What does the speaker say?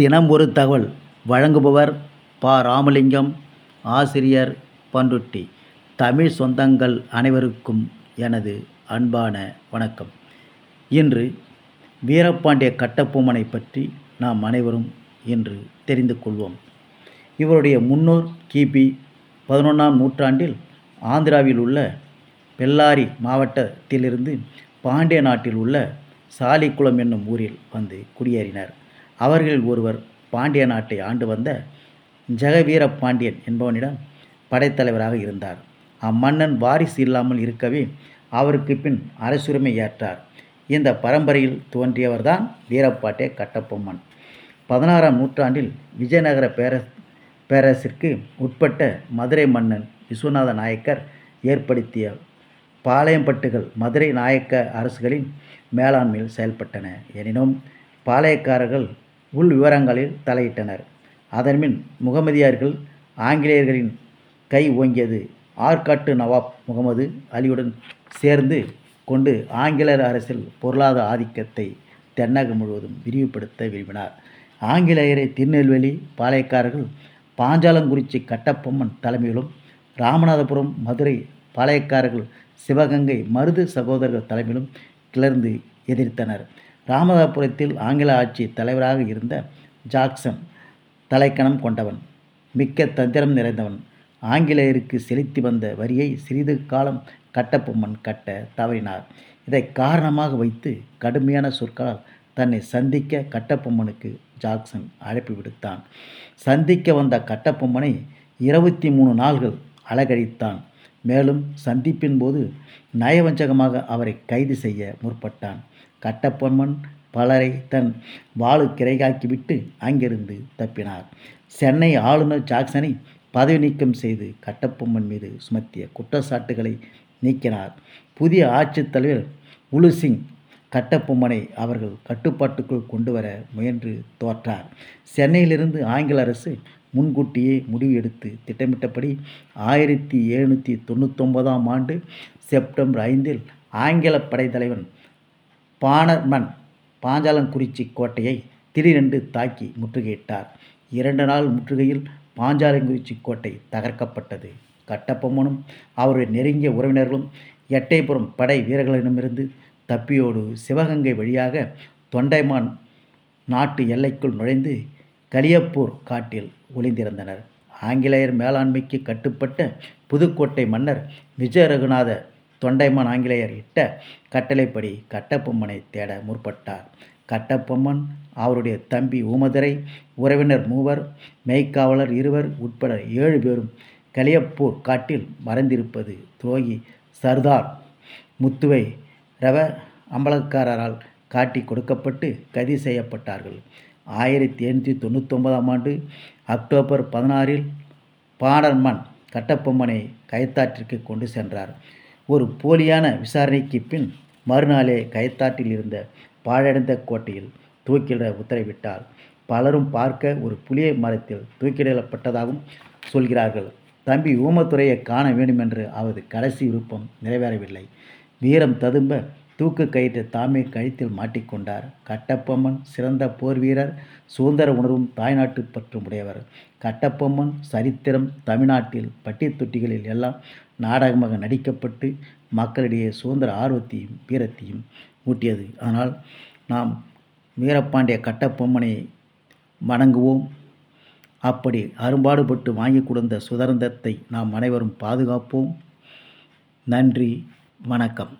தினம் ஒரு தகவல் வழங்குபவர் ப. ராமலிங்கம் ஆசிரியர் பண்ருட்டி தமிழ் சொந்தங்கள் அனைவருக்கும் எனது அன்பான வணக்கம். இன்று வீரபாண்டிய கட்டபொம்மனை பற்றி நாம் அனைவரும் இன்று தெரிந்து கொள்வோம். இவருடைய முன்னோர் கிபி பதினொன்றாம் நூற்றாண்டில் ஆந்திராவில் உள்ள பெல்லாரி மாவட்டத்திலிருந்து பாண்டிய நாட்டில் உள்ள சாலிக்குளம் என்னும் ஊரில் வந்து குடியேறினார். அவர்களில் ஒருவர் பாண்டிய நாட்டை ஆண்டு வந்த ஜெகவீர பாண்டியன் என்பவனிடம் படைத்தலைவராக இருந்தார். அம்மன்னன் வாரிசு இல்லாமல் இருக்கவே அவருக்கு பின் அரசுரிமை ஏற்றார். இந்த பரம்பரையில் தோன்றியவர்தான் வீரப்பாட்டே கட்டப்பொம்மன் பதினாறாம் நூற்றாண்டில் விஜயநகர பேர பேரரசிற்கு உட்பட்ட மதுரை மன்னன் விஸ்வநாத நாயக்கர் ஏற்படுத்திய பாளையம்பட்டுகள் மதுரை நாயக்க அரசுகளின் மேலாண்மையில் செயல்பட்டன. எனினும் பாளையக்காரர்கள் உள் விவரங்களில் தலையிட்டனர். அதன்பின் முகமதியார்கள் ஆங்கிலேயர்களின் கை ஓங்கியது. ஆற்காட்டு நவாப் முகமது அலியுடன் சேர்ந்து கொண்டு ஆங்கிலேயர் அரசில் பொருளாதார ஆதிக்கத்தை தென்னகம் முழுவதும் விரிவுபடுத்த விரும்பினார். ஆங்கிலேயரை திருநெல்வேலி பாளையக்காரர்கள் பாஞ்சாலங்குறிச்சி கட்டப்பொம்மன் தலைமையிலும் ராமநாதபுரம் மதுரை பாளையக்காரர்கள் சிவகங்கை மருது சகோதரர்கள் தலைமையிலும் கிளர்ந்து எதிர்த்தனர். ராமதாபுரத்தில் ஆங்கில ஆட்சி தலைவராக இருந்த ஜாக்சன் தலைக்கணம் கொண்டவன் மிக்க தந்திரம் நிறைந்தவன். ஆங்கிலேயருக்கு செலுத்தி வந்த வரியை சிறிது காலம் கட்டப்பொம்மன் கட்ட தவறினார். இதை காரணமாக வைத்து கடுமையான சொற்களால் தன்னை சந்திக்க கட்டப்பொம்மனுக்கு ஜாக்சன் அழைப்பு விடுத்தான். சந்திக்க வந்த கட்டபொம்மனை இருபத்தி மூணு நாள்கள் அலகழித்தான் மேலும் சந்திப்பின் போது நயவஞ்சகமாக அவரை கைது செய்ய முற்பட்டான். கட்டப்பொம்மன் பலரை தன் வாழு கிரைகாக்கிவிட்டு அங்கிருந்து தப்பினார். சென்னை ஆளுநர் ஜாக்சனை பதவி நீக்கம் செய்து கட்டப்பொம்மன் மீது சுமத்திய குற்றச்சாட்டுகளை நீக்கினார். புதிய ஆட்சித் தலைவர் உலுசிங் கட்டப்பொம்மனை அவர்கள் கட்டுப்பாட்டுக்குள் கொண்டு வர முயன்று தோற்றார். சென்னையிலிருந்து ஆங்கில அரசு முன்கூட்டியே முடிவு எடுத்து திட்டமிட்டபடி ஆயிரத்தி எழுநூற்றி தொண்ணூத்தொன்பதாம் ஆண்டு செப்டம்பர் ஐந்தில் ஆங்கில படைத்தலைவன் பானர்மன் பாஞ்சாலங்குறிச்சி கோட்டையை திடீரென்று தாக்கி முற்றுகையிட்டார். இரண்டு நாள் முற்றுகையில் பாஞ்சாலங்குறிச்சி கோட்டை தகர்க்கப்பட்டது. கட்டப்பொம்மனும் அவருடைய நெருங்கிய உறவினர்களும் எட்டைபுறம் படை வீரர்களிடமிருந்து தப்பியோடு சிவகங்கை வழியாக தொண்டைமான் நாட்டு எல்லைக்குள் நுழைந்து கலியப்பூர் காட்டில் ஒளிந்திருந்தனர். ஆங்கிலேயர் மேலாண்மைக்கு கட்டுப்பட்ட புதுக்கோட்டை மன்னர் விஜய ரகுநாத தொண்டைமான் ஆங்கிலேயர் இட்ட கட்டளைப்படி கட்டப்பொம்மனை தேட முற்பட்டார். கட்டப்பொம்மன் அவருடைய தம்பி ஊமதுரை உறவினர் மூவர் மெய்க்காவலர் இருவர் உட்பட ஏழு பேரும் கலியப்பூர் காட்டில் மறைந்திருப்பது துரோகி சர்தார் முத்துவை ரவ அம்பலக்காரரால் காட்டி கொடுக்கப்பட்டு கைது செய்யப்பட்டார்கள். ஆயிரத்தி எண்ணூற்றி தொண்ணூத்தொம்பதாம் ஆண்டு அக்டோபர் பதினாறில் பாடர்மன் கட்டப்பொம்மனை கயத்தாற்றிற்கு கொண்டு சென்றார். ஒரு போலியான விசாரணைக்கு பின் மறுநாளே கயத்தாற்றில் இருந்த பாழடைந்த கோட்டையில் தூக்கிலிட உத்தரவிட்டார். பலரும் பார்க்க ஒரு புளிய மரத்தில் தூக்கிடப்பட்டதாகவும் சொல்கிறார்கள். தம்பி ஊமத்துறையை காண வேண்டுமென்று அவரது கடைசி விருப்பம் நிறைவேறவில்லை. வீரம் ததும்ப தூக்கு கயிற்று தாமே கழுத்தில் மாட்டிக்கொண்டார். கட்டப்பொம்மன் சிறந்த போர் வீரர் சுதந்திர உணர்வும் தாய்நாட்டு பற்றும் உடையவர் கட்டப்பொம்மன் சரித்திரம் தமிழ்நாட்டில் பட்டித்துட்டிகளில் எல்லாம் நாடகமாக நடிக்கப்பட்டு மக்களிடையே சுதந்திர ஆர்வத்தையும் வீரத்தையும் ஊட்டியது. ஆனால் நாம் வீரபாண்டிய கட்டப்பொம்மனை வணங்குவோம். அப்படி அரும்பாடுபட்டு வாங்கி கொடுத்த சுதந்திரத்தை நாம் அனைவரும் பாதுகாப்போம். நன்றி வணக்கம்.